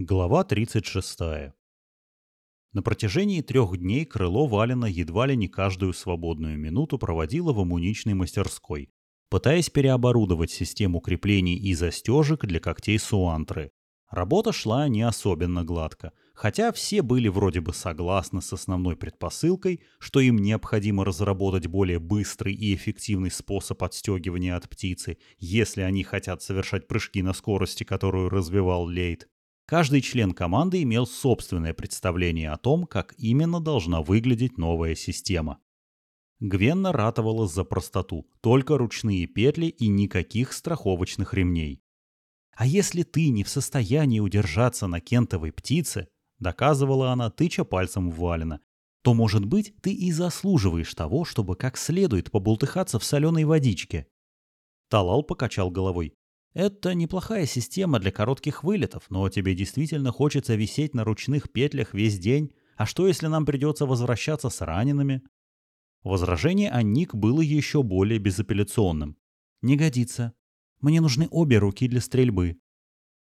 Глава 36. На протяжении трех дней крыло Валина едва ли не каждую свободную минуту проводило в амуничной мастерской, пытаясь переоборудовать систему креплений и застежек для когтей Суантры. Работа шла не особенно гладко, хотя все были вроде бы согласны с основной предпосылкой, что им необходимо разработать более быстрый и эффективный способ отстегивания от птицы, если они хотят совершать прыжки на скорости, которую развивал Лейт. Каждый член команды имел собственное представление о том, как именно должна выглядеть новая система. Гвенна ратовала за простоту, только ручные петли и никаких страховочных ремней. «А если ты не в состоянии удержаться на кентовой птице», доказывала она, тыча пальцем в Валина, то, может быть, ты и заслуживаешь того, чтобы как следует побултыхаться в соленой водичке. Талал покачал головой. Это неплохая система для коротких вылетов, но тебе действительно хочется висеть на ручных петлях весь день. А что, если нам придется возвращаться с ранеными? Возражение Анник было еще более безапелляционным. Не годится. Мне нужны обе руки для стрельбы.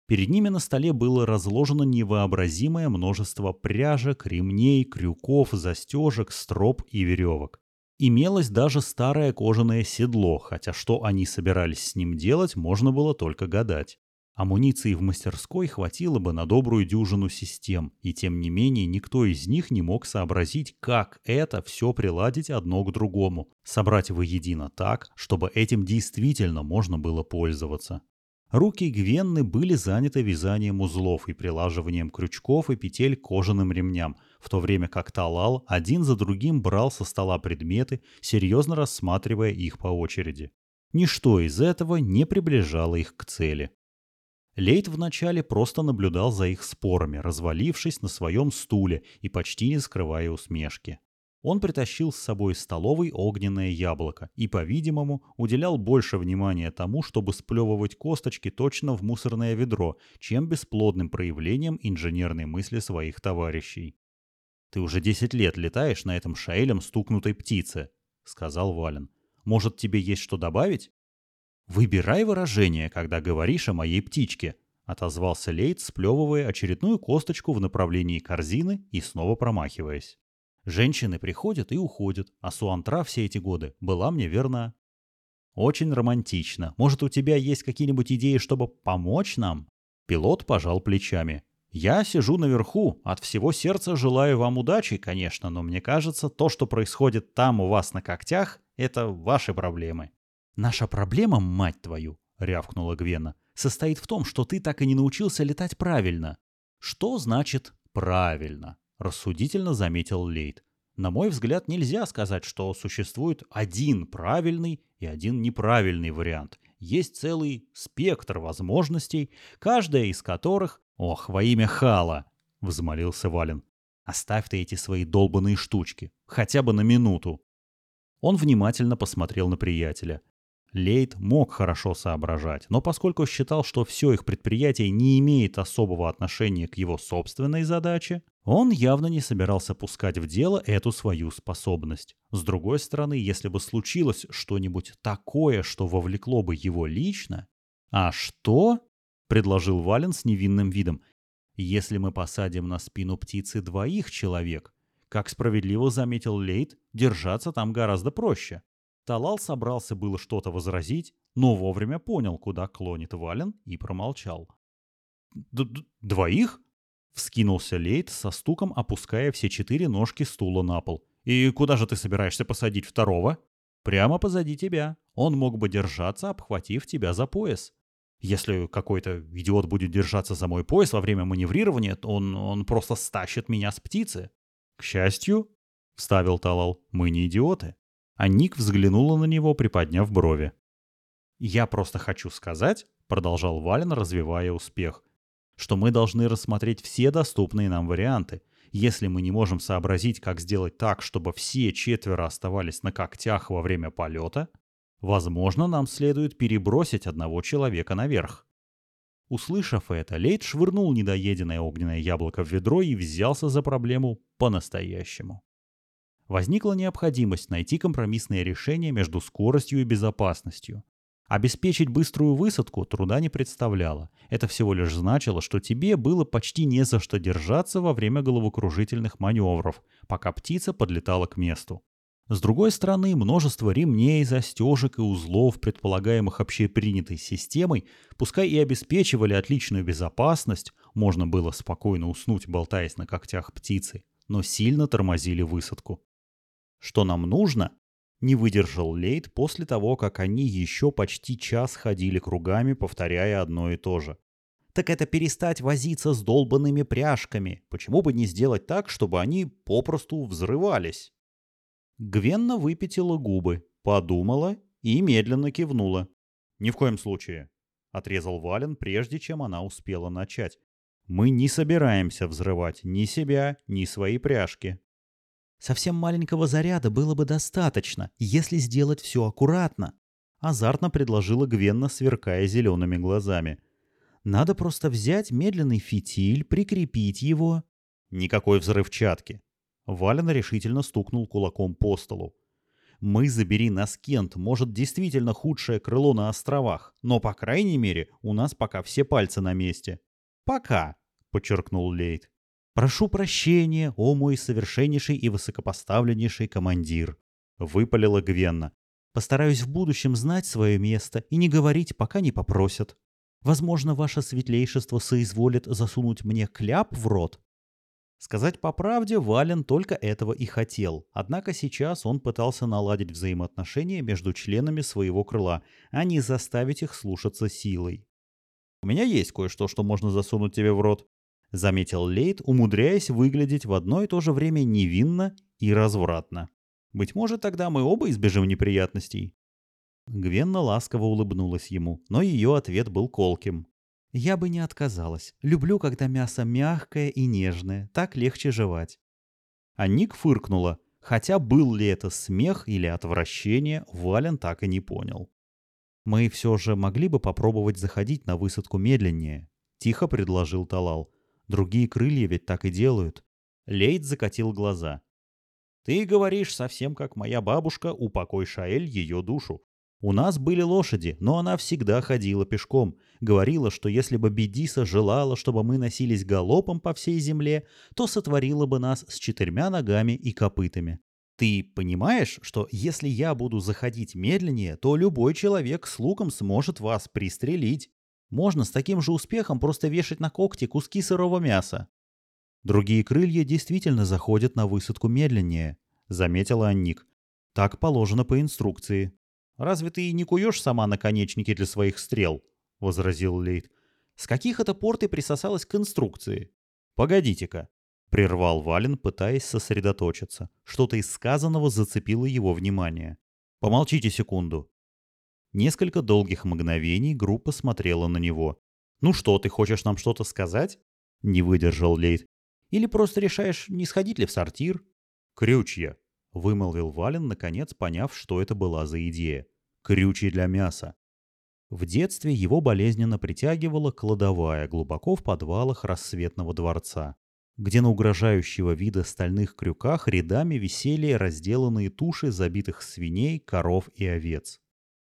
Перед ними на столе было разложено невообразимое множество пряжек, ремней, крюков, застежек, строп и веревок. Имелось даже старое кожаное седло, хотя что они собирались с ним делать, можно было только гадать. Амуниции в мастерской хватило бы на добрую дюжину систем, и тем не менее никто из них не мог сообразить, как это все приладить одно к другому, собрать воедино так, чтобы этим действительно можно было пользоваться. Руки Гвенны были заняты вязанием узлов и прилаживанием крючков и петель кожаным ремням, в то время как Талал один за другим брал со стола предметы, серьезно рассматривая их по очереди. Ничто из этого не приближало их к цели. Лейт вначале просто наблюдал за их спорами, развалившись на своем стуле и почти не скрывая усмешки. Он притащил с собой столовый огненное яблоко и, по-видимому, уделял больше внимания тому, чтобы сплевывать косточки точно в мусорное ведро, чем бесплодным проявлением инженерной мысли своих товарищей. «Ты уже десять лет летаешь на этом шаэлем стукнутой птице», — сказал Вален. «Может, тебе есть что добавить?» «Выбирай выражение, когда говоришь о моей птичке», — отозвался Лейт, сплевывая очередную косточку в направлении корзины и снова промахиваясь. Женщины приходят и уходят, а Суантра все эти годы была мне верна. Очень романтично. Может, у тебя есть какие-нибудь идеи, чтобы помочь нам? Пилот пожал плечами. Я сижу наверху, от всего сердца желаю вам удачи, конечно, но мне кажется, то, что происходит там у вас на когтях, это ваши проблемы. Наша проблема, мать твою, рявкнула Гвена, состоит в том, что ты так и не научился летать правильно. Что значит правильно? рассудительно заметил Лейт. На мой взгляд, нельзя сказать, что существует один правильный и один неправильный вариант. Есть целый спектр возможностей, каждая из которых... «Ох, во имя Хала!» — взмолился Вален. «Оставь ты эти свои долбанные штучки, хотя бы на минуту». Он внимательно посмотрел на приятеля. Лейт мог хорошо соображать, но поскольку считал, что все их предприятие не имеет особого отношения к его собственной задаче, он явно не собирался пускать в дело эту свою способность. С другой стороны, если бы случилось что-нибудь такое, что вовлекло бы его лично... «А что?» — предложил Вален с невинным видом. «Если мы посадим на спину птицы двоих человек, как справедливо заметил Лейт, держаться там гораздо проще. Талал собрался было что-то возразить, но вовремя понял, куда клонит Вален, и промолчал. Д «Двоих?» — вскинулся Лейт со стуком, опуская все четыре ножки стула на пол. «И куда же ты собираешься посадить второго?» «Прямо позади тебя. Он мог бы держаться, обхватив тебя за пояс. Если какой-то идиот будет держаться за мой пояс во время маневрирования, то он, он просто стащит меня с птицы». «К счастью», — вставил Талал, — «мы не идиоты». А Ник взглянула на него, приподняв брови. «Я просто хочу сказать», — продолжал Вален, развивая успех, «что мы должны рассмотреть все доступные нам варианты. Если мы не можем сообразить, как сделать так, чтобы все четверо оставались на когтях во время полета, возможно, нам следует перебросить одного человека наверх». Услышав это, Лейд швырнул недоеденное огненное яблоко в ведро и взялся за проблему по-настоящему возникла необходимость найти компромиссное решение между скоростью и безопасностью. Обеспечить быструю высадку труда не представляло. Это всего лишь значило, что тебе было почти не за что держаться во время головокружительных маневров, пока птица подлетала к месту. С другой стороны, множество ремней, застежек и узлов, предполагаемых общепринятой системой, пускай и обеспечивали отличную безопасность, можно было спокойно уснуть, болтаясь на когтях птицы, но сильно тормозили высадку. Что нам нужно? Не выдержал Лейт после того, как они еще почти час ходили кругами, повторяя одно и то же. Так это перестать возиться с долбанными пряжками. Почему бы не сделать так, чтобы они попросту взрывались? Гвенна выпятила губы, подумала и медленно кивнула. «Ни в коем случае», — отрезал Вален, прежде чем она успела начать. «Мы не собираемся взрывать ни себя, ни свои пряжки». «Совсем маленького заряда было бы достаточно, если сделать все аккуратно», — азартно предложила Гвенна, сверкая зелеными глазами. «Надо просто взять медленный фитиль, прикрепить его». «Никакой взрывчатки», Вален решительно стукнул кулаком по столу. «Мы забери нас Кент, может, действительно худшее крыло на островах, но, по крайней мере, у нас пока все пальцы на месте». «Пока», — подчеркнул Лейт. «Прошу прощения, о мой совершеннейший и высокопоставленнейший командир», — выпалила Гвенна. «Постараюсь в будущем знать свое место и не говорить, пока не попросят. Возможно, ваше светлейшество соизволит засунуть мне кляп в рот, Сказать по правде, Вален только этого и хотел, однако сейчас он пытался наладить взаимоотношения между членами своего крыла, а не заставить их слушаться силой. «У меня есть кое-что, что можно засунуть тебе в рот», — заметил Лейт, умудряясь выглядеть в одно и то же время невинно и развратно. «Быть может, тогда мы оба избежим неприятностей». Гвенна ласково улыбнулась ему, но ее ответ был колким. Я бы не отказалась. Люблю, когда мясо мягкое и нежное. Так легче жевать. А Ник фыркнула. Хотя был ли это смех или отвращение, Вален так и не понял. «Мы все же могли бы попробовать заходить на высадку медленнее», — тихо предложил Талал. «Другие крылья ведь так и делают». Лейд закатил глаза. «Ты говоришь совсем как моя бабушка, упокой Шаэль ее душу. У нас были лошади, но она всегда ходила пешком. Говорила, что если бы Бедиса желала, чтобы мы носились галопом по всей земле, то сотворила бы нас с четырьмя ногами и копытами. Ты понимаешь, что если я буду заходить медленнее, то любой человек с луком сможет вас пристрелить. Можно с таким же успехом просто вешать на когти куски сырого мяса. Другие крылья действительно заходят на высадку медленнее, заметила Анник. Так положено по инструкции. Разве ты не куешь сама наконечники для своих стрел?» — возразил Лейт. «С каких это пор ты присосалась к инструкции?» «Погодите-ка», — прервал Вален, пытаясь сосредоточиться. Что-то из сказанного зацепило его внимание. «Помолчите секунду». Несколько долгих мгновений группа смотрела на него. «Ну что, ты хочешь нам что-то сказать?» — не выдержал Лейт. «Или просто решаешь, не сходить ли в сортир?» «Крючья», — вымолвил Вален, наконец поняв, что это была за идея крючья для мяса. В детстве его болезненно притягивала кладовая глубоко в подвалах рассветного дворца, где на угрожающего вида стальных крюках рядами висели разделанные туши забитых свиней, коров и овец.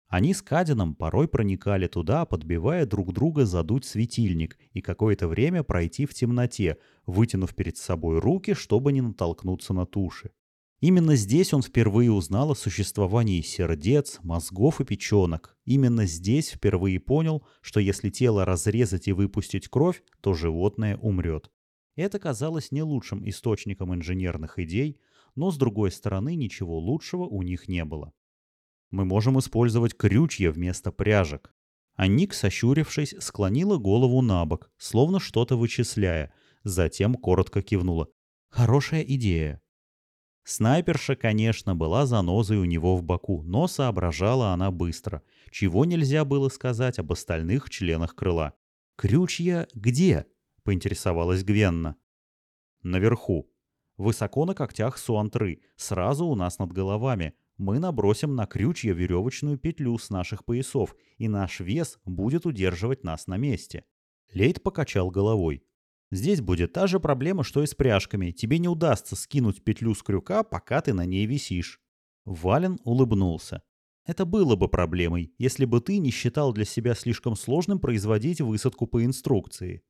Они с Кадином порой проникали туда, подбивая друг друга задуть светильник и какое-то время пройти в темноте, вытянув перед собой руки, чтобы не натолкнуться на туши. Именно здесь он впервые узнал о существовании сердец, мозгов и печенок. Именно здесь впервые понял, что если тело разрезать и выпустить кровь, то животное умрет. Это казалось не лучшим источником инженерных идей, но с другой стороны ничего лучшего у них не было. Мы можем использовать крючья вместо пряжек. А Ник, сощурившись, склонила голову на бок, словно что-то вычисляя, затем коротко кивнула. «Хорошая идея. Снайперша, конечно, была занозой у него в боку, но соображала она быстро, чего нельзя было сказать об остальных членах крыла. «Крючья где?» — поинтересовалась Гвенна. «Наверху. Высоко на когтях суантры, сразу у нас над головами. Мы набросим на крючья веревочную петлю с наших поясов, и наш вес будет удерживать нас на месте». Лейт покачал головой. Здесь будет та же проблема, что и с пряжками. Тебе не удастся скинуть петлю с крюка, пока ты на ней висишь. Вален улыбнулся. Это было бы проблемой, если бы ты не считал для себя слишком сложным производить высадку по инструкции.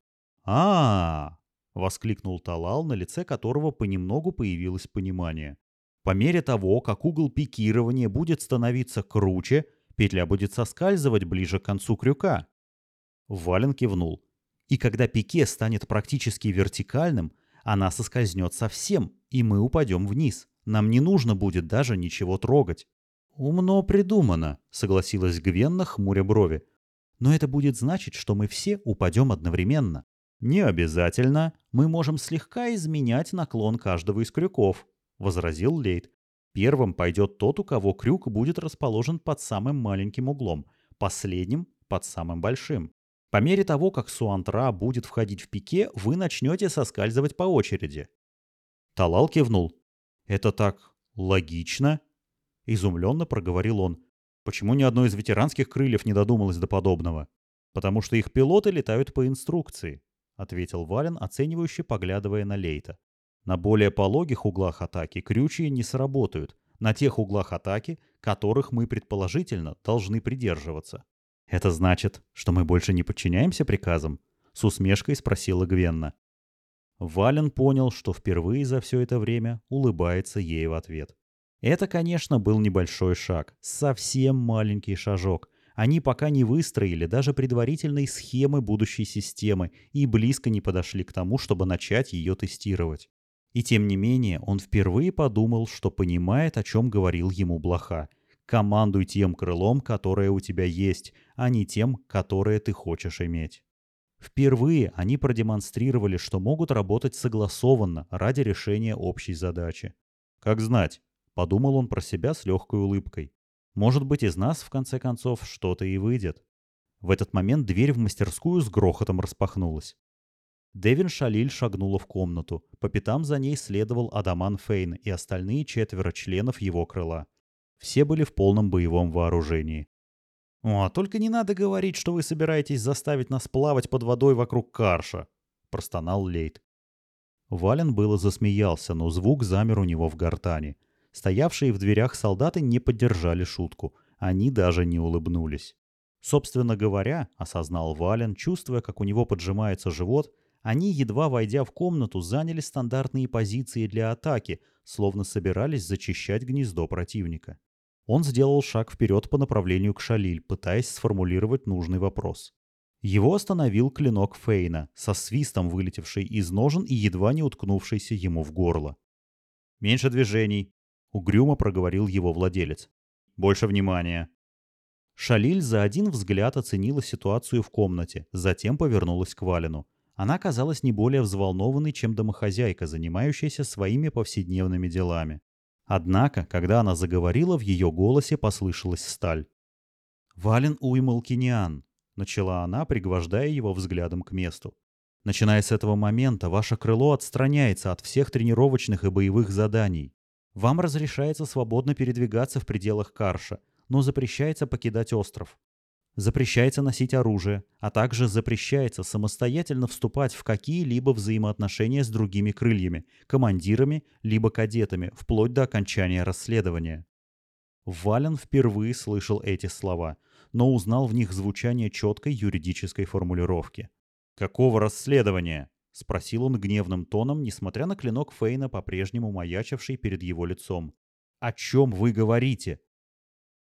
а, -а, -а воскликнул Талал, на лице которого понемногу появилось понимание. По мере того, как угол пикирования будет становиться круче, петля будет соскальзывать ближе к концу крюка. Вален кивнул. И когда пике станет практически вертикальным, она соскользнет совсем, и мы упадем вниз. Нам не нужно будет даже ничего трогать. «Умно придумано», — согласилась Гвенна, хмуря брови. «Но это будет значить, что мы все упадем одновременно. Не обязательно. Мы можем слегка изменять наклон каждого из крюков», — возразил Лейт. «Первым пойдет тот, у кого крюк будет расположен под самым маленьким углом, последним — под самым большим. По мере того, как Суантра будет входить в пике, вы начнете соскальзывать по очереди». Талал кивнул. «Это так логично?» Изумленно проговорил он. Почему ни одно из ветеранских крыльев не додумалось до подобного? Потому что их пилоты летают по инструкции, ответил Вален, оценивающе поглядывая на Лейта. На более пологих углах атаки крючья не сработают, на тех углах атаки, которых мы предположительно должны придерживаться. Это значит, что мы больше не подчиняемся приказам? С усмешкой спросила Гвенна. Вален понял, что впервые за все это время улыбается ей в ответ. Это, конечно, был небольшой шаг, совсем маленький шажок. Они пока не выстроили даже предварительной схемы будущей системы и близко не подошли к тому, чтобы начать ее тестировать. И тем не менее, он впервые подумал, что понимает, о чем говорил ему Блоха. Командуй тем крылом, которое у тебя есть, а не тем, которое ты хочешь иметь. Впервые они продемонстрировали, что могут работать согласованно ради решения общей задачи. Как знать, Подумал он про себя с легкой улыбкой. Может быть, из нас, в конце концов, что-то и выйдет. В этот момент дверь в мастерскую с грохотом распахнулась. Девин Шалиль шагнула в комнату. По пятам за ней следовал Адаман Фейн и остальные четверо членов его крыла. Все были в полном боевом вооружении. «О, только не надо говорить, что вы собираетесь заставить нас плавать под водой вокруг Карша», — простонал Лейт. Вален было засмеялся, но звук замер у него в гортани — Стоявшие в дверях солдаты не поддержали шутку. Они даже не улыбнулись. Собственно говоря, осознал Вален, чувствуя, как у него поджимается живот, они, едва войдя в комнату, заняли стандартные позиции для атаки, словно собирались зачищать гнездо противника. Он сделал шаг вперед по направлению к Шалиль, пытаясь сформулировать нужный вопрос. Его остановил клинок Фейна, со свистом вылетевший из ножен и едва не уткнувшийся ему в горло. «Меньше движений», — угрюмо проговорил его владелец. «Больше внимания». Шалиль за один взгляд оценила ситуацию в комнате, затем повернулась к Валину. Она казалась не более взволнованной, чем домохозяйка, занимающаяся своими повседневными делами. Однако, когда она заговорила, в ее голосе послышалась сталь. «Вален Уймалкиниан», — начала она, пригвождая его взглядом к месту. «Начиная с этого момента, ваше крыло отстраняется от всех тренировочных и боевых заданий. Вам разрешается свободно передвигаться в пределах Карша, но запрещается покидать остров. Запрещается носить оружие, а также запрещается самостоятельно вступать в какие-либо взаимоотношения с другими крыльями, командирами либо кадетами, вплоть до окончания расследования. Вален впервые слышал эти слова, но узнал в них звучание четкой юридической формулировки. «Какого расследования?» — спросил он гневным тоном, несмотря на клинок Фейна, по-прежнему маячивший перед его лицом. «О чем вы говорите?»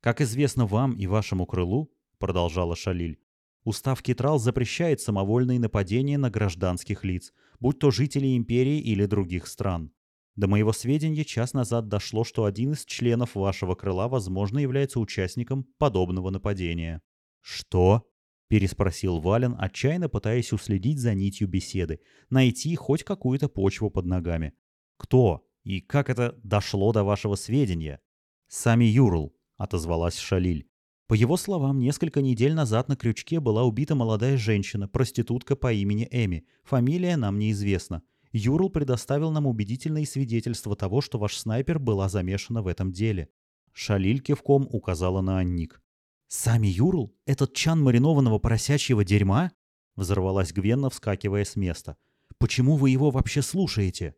«Как известно вам и вашему крылу», — продолжала Шалиль, «устав Китрал запрещает самовольные нападения на гражданских лиц, будь то жители империи или других стран. До моего сведения час назад дошло, что один из членов вашего крыла, возможно, является участником подобного нападения». «Что?» переспросил Вален, отчаянно пытаясь уследить за нитью беседы, найти хоть какую-то почву под ногами. «Кто? И как это дошло до вашего сведения?» «Сами Юрл», — отозвалась Шалиль. По его словам, несколько недель назад на крючке была убита молодая женщина, проститутка по имени Эми. Фамилия нам неизвестна. Юрл предоставил нам убедительные свидетельства того, что ваш снайпер была замешана в этом деле. Шалиль кивком указала на Анник. «Сами Юрл? Этот чан маринованного поросячьего дерьма?» Взорвалась Гвенна, вскакивая с места. «Почему вы его вообще слушаете?»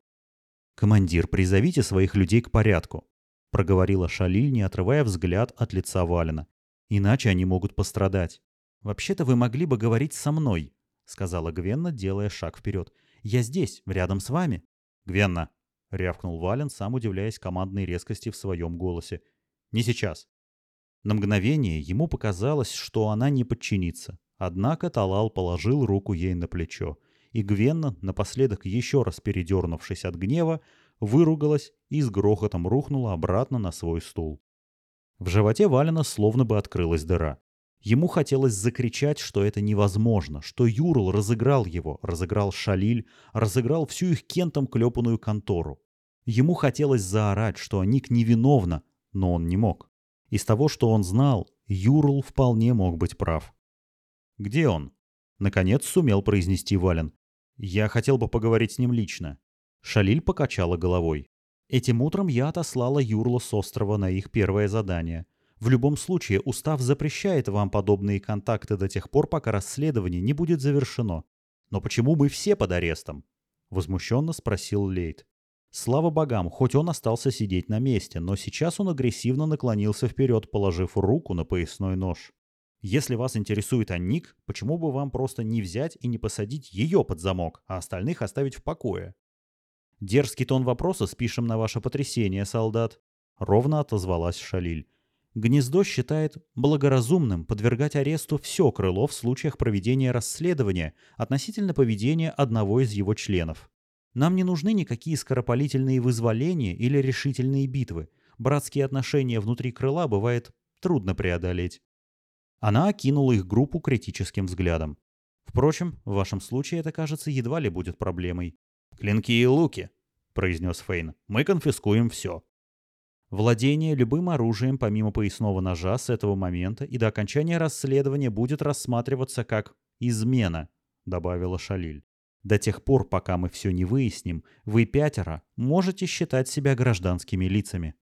«Командир, призовите своих людей к порядку», — проговорила Шалиль, не отрывая взгляд от лица Валина. «Иначе они могут пострадать». «Вообще-то вы могли бы говорить со мной», — сказала Гвенна, делая шаг вперед. «Я здесь, рядом с вами». «Гвенна», — рявкнул Вален, сам удивляясь командной резкости в своем голосе. «Не сейчас». На мгновение ему показалось, что она не подчинится. Однако Талал положил руку ей на плечо, и Гвенна, напоследок еще раз передернувшись от гнева, выругалась и с грохотом рухнула обратно на свой стул. В животе Валена словно бы открылась дыра. Ему хотелось закричать, что это невозможно, что Юрл разыграл его, разыграл Шалиль, разыграл всю их кентом клепанную контору. Ему хотелось заорать, что Ник невиновна, но он не мог. Из того, что он знал, Юрл вполне мог быть прав. «Где он?» Наконец сумел произнести Вален. «Я хотел бы поговорить с ним лично». Шалиль покачала головой. «Этим утром я отослала Юрла с острова на их первое задание. В любом случае, устав запрещает вам подобные контакты до тех пор, пока расследование не будет завершено. Но почему мы все под арестом? Возмущенно спросил Лейт. Слава богам, хоть он остался сидеть на месте, но сейчас он агрессивно наклонился вперед, положив руку на поясной нож. Если вас интересует Анник, почему бы вам просто не взять и не посадить ее под замок, а остальных оставить в покое? Дерзкий тон вопроса спишем на ваше потрясение, солдат. Ровно отозвалась Шалиль. Гнездо считает благоразумным подвергать аресту все крыло в случаях проведения расследования относительно поведения одного из его членов. Нам не нужны никакие скоропалительные вызволения или решительные битвы. Братские отношения внутри крыла бывает трудно преодолеть. Она окинула их группу критическим взглядом. Впрочем, в вашем случае это, кажется, едва ли будет проблемой. «Клинки и луки», — произнес Фейн. «Мы конфискуем все». Владение любым оружием помимо поясного ножа с этого момента и до окончания расследования будет рассматриваться как «измена», — добавила Шалиль. До тех пор, пока мы все не выясним, вы пятеро можете считать себя гражданскими лицами.